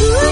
Ooh.